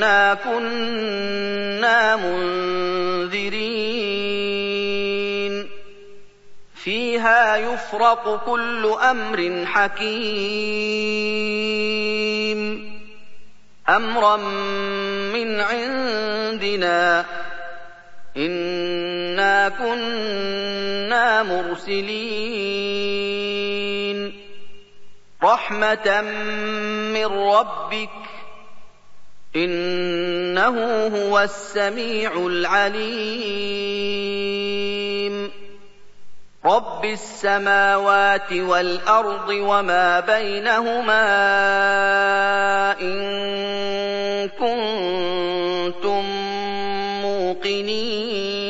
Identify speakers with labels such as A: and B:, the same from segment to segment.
A: إنا كنا منذرين فيها يفرق كل أمر حكيم أمرا من عندنا إنا كنا مرسلين رحمة من ربك إنه هو السميع العليم. رب السماوات والأرض وما بينهما إن كنتم موقنين.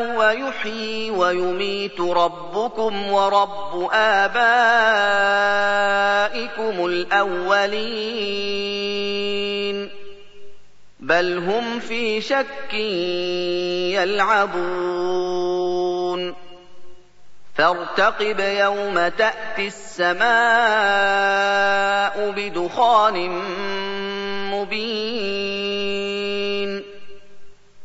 A: هو يحيي ويميت ربكم ورب آبائكم الأولين. بل هم في شك يلعبون. فارتقب يوم تأتي السماء بدخان مبين.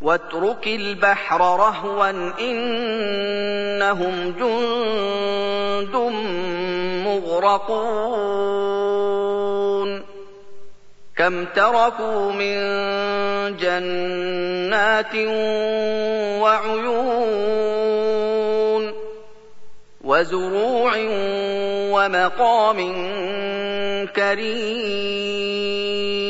A: واترك البحر رهوا إنهم جند مغرقون. كم تركوا من جنات وعيون وزروع ومقام كريم.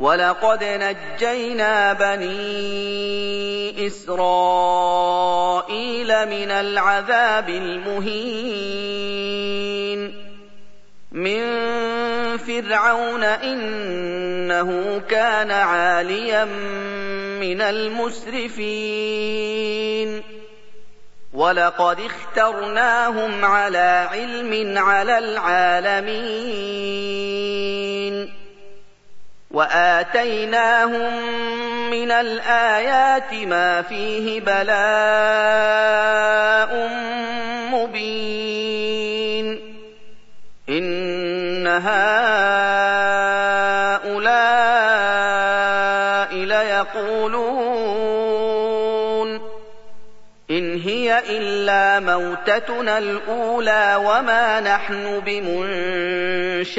A: ولقد نجينا بني اسرائيل من العذاب المهين من فرعون انه كان عاليا من المسرفين ولقد اخترناهم على علم على العالمين وآتيناهم من الآيات ما فيه بلاء مبين. إن هؤلاء ليقولون إن هي إلا موتتنا الأولى وما نحن بمنشرين.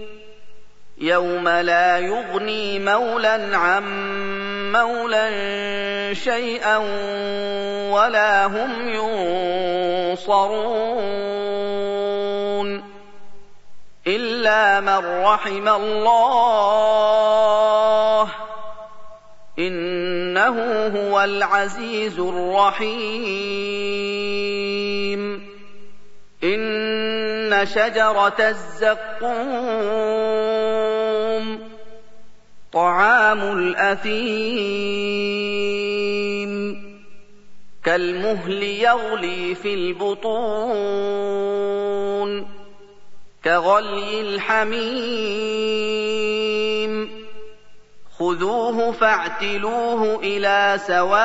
A: يوم لا يغني مولى عن مولى شيئا ولا هم ينصرون إلا من رحم الله إنه هو العزيز الرحيم. إن شجرة الزقوم طعام الأثيم. كالمهل يغلي في البطون. كغلي الحميم. خذوه فاعتلوه إلى سواء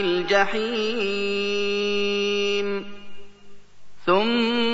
A: الجحيم. ثم